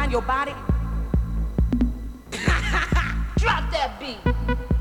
mind, your body. Drop that beat.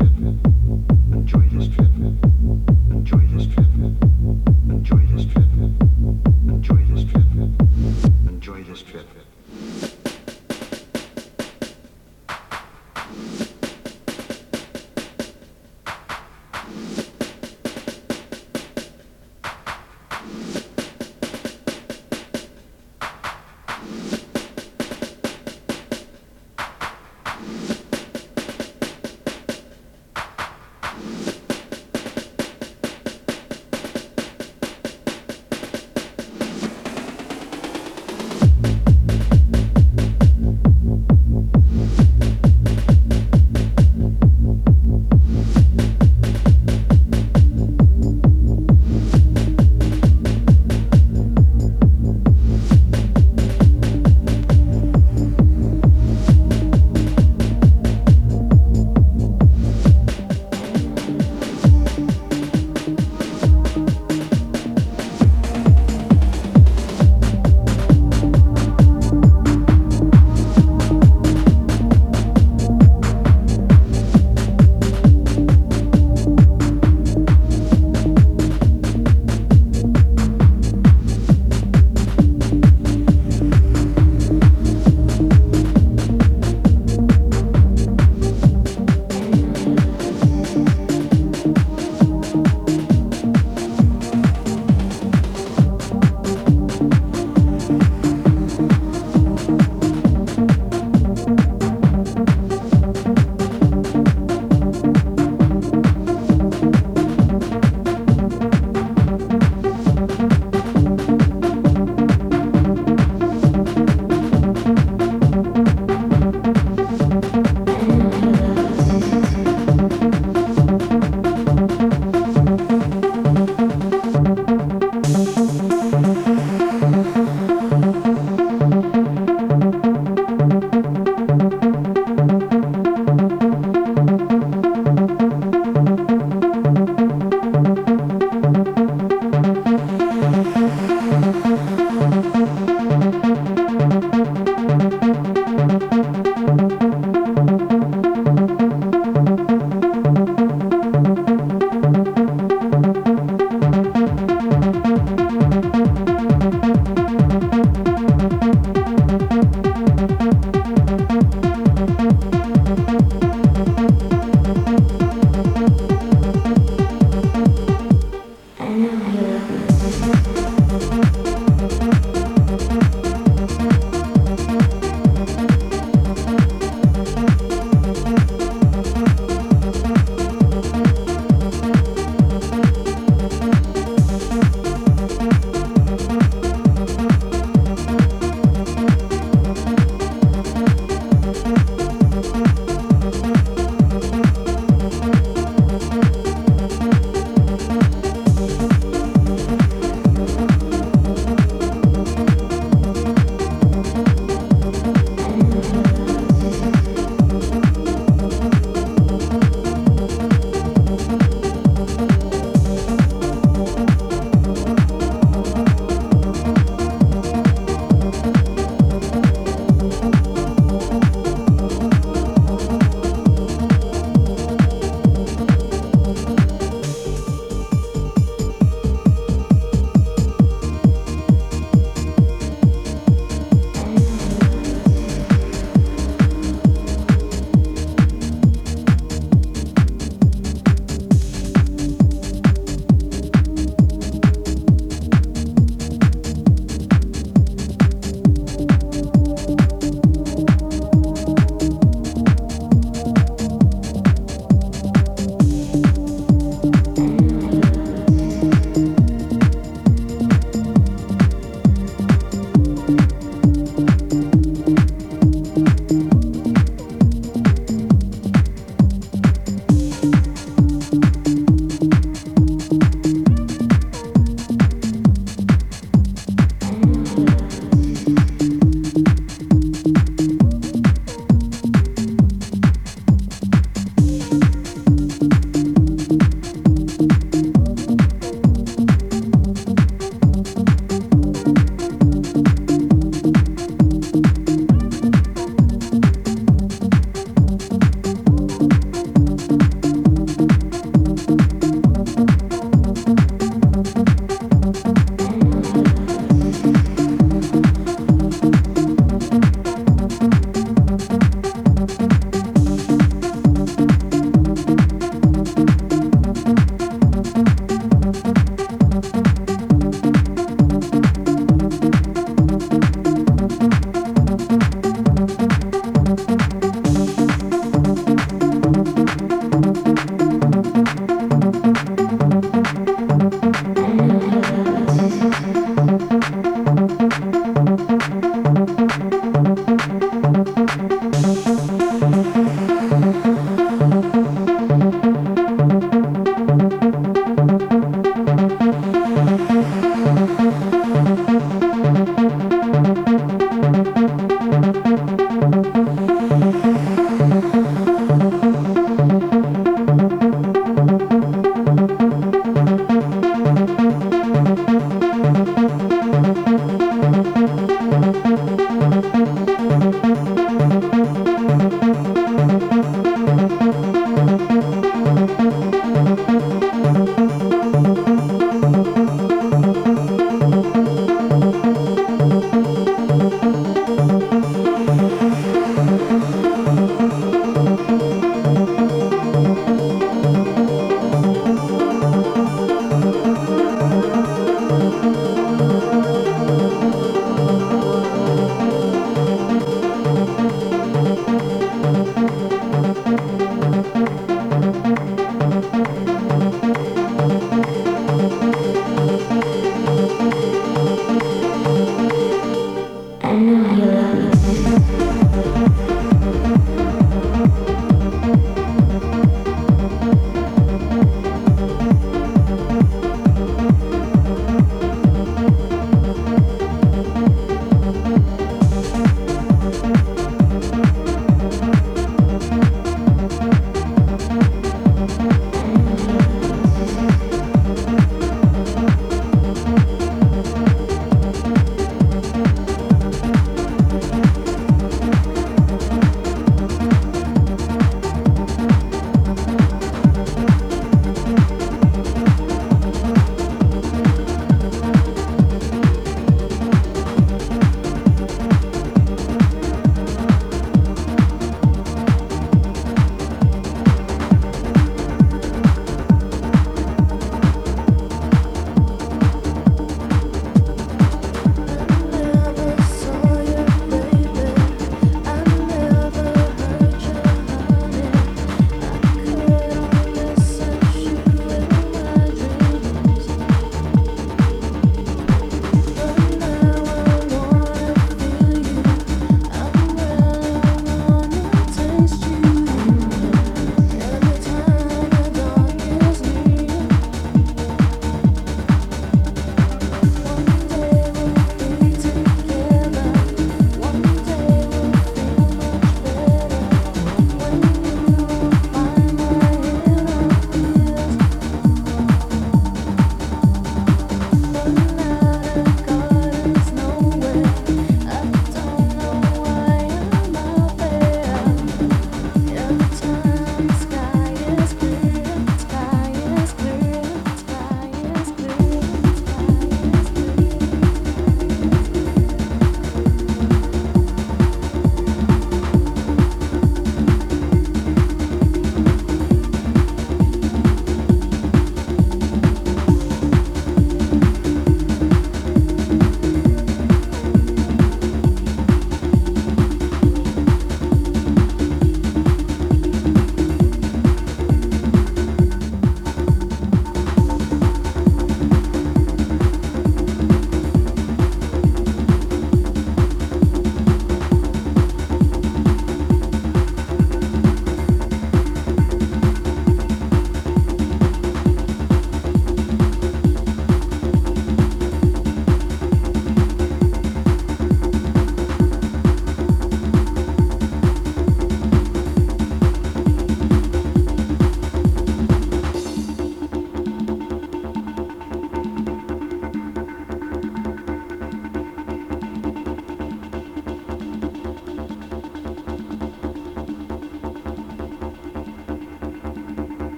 Enjoy this trip.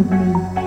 with me.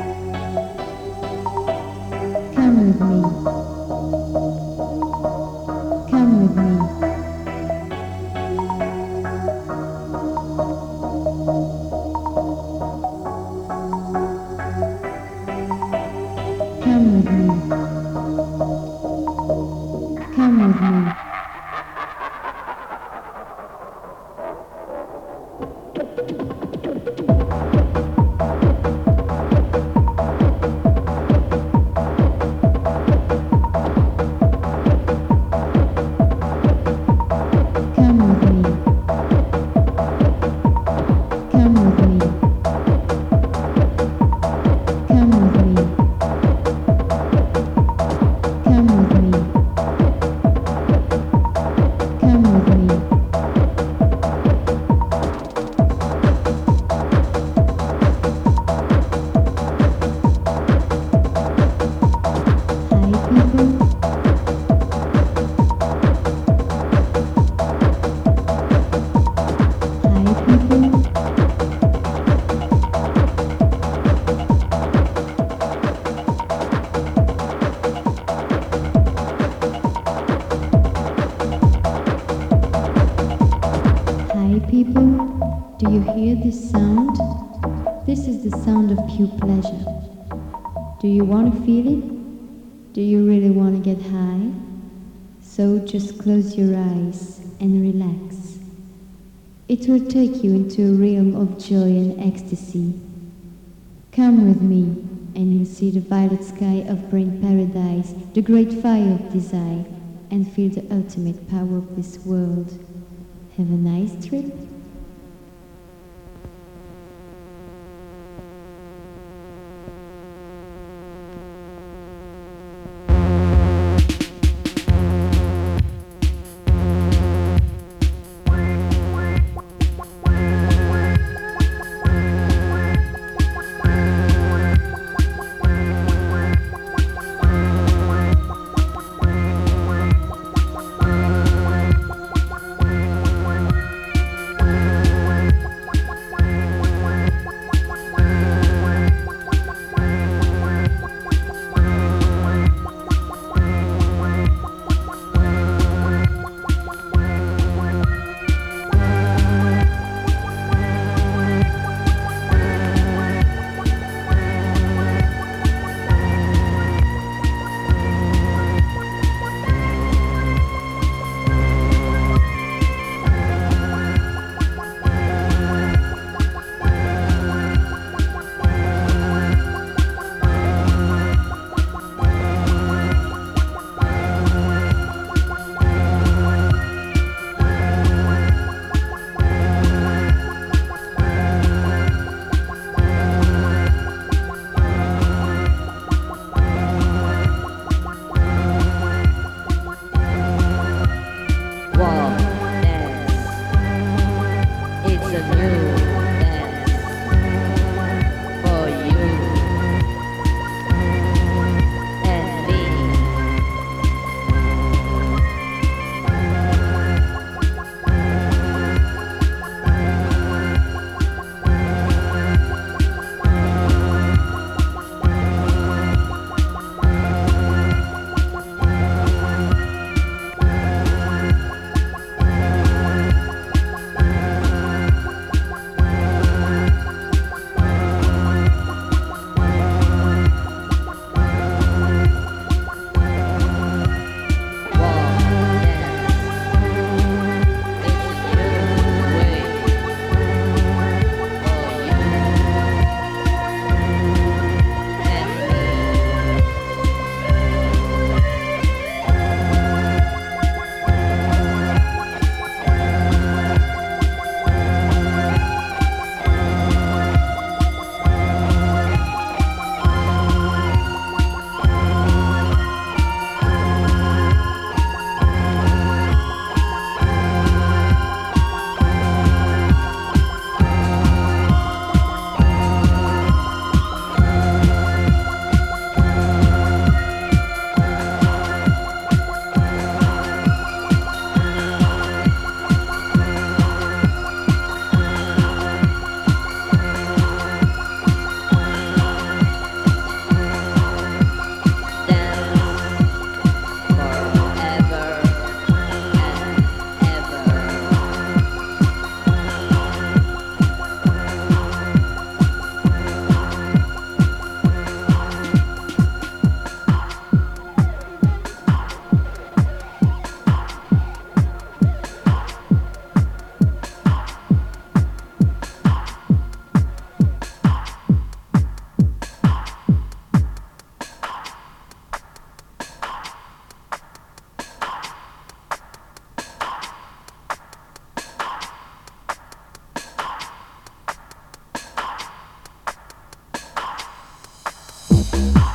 Close your eyes and relax. It will take you into a realm of joy and ecstasy. Come with me and you'll see the violet sky of brain paradise, the great fire of desire, and feel the ultimate power of this world. Have a nice trip. I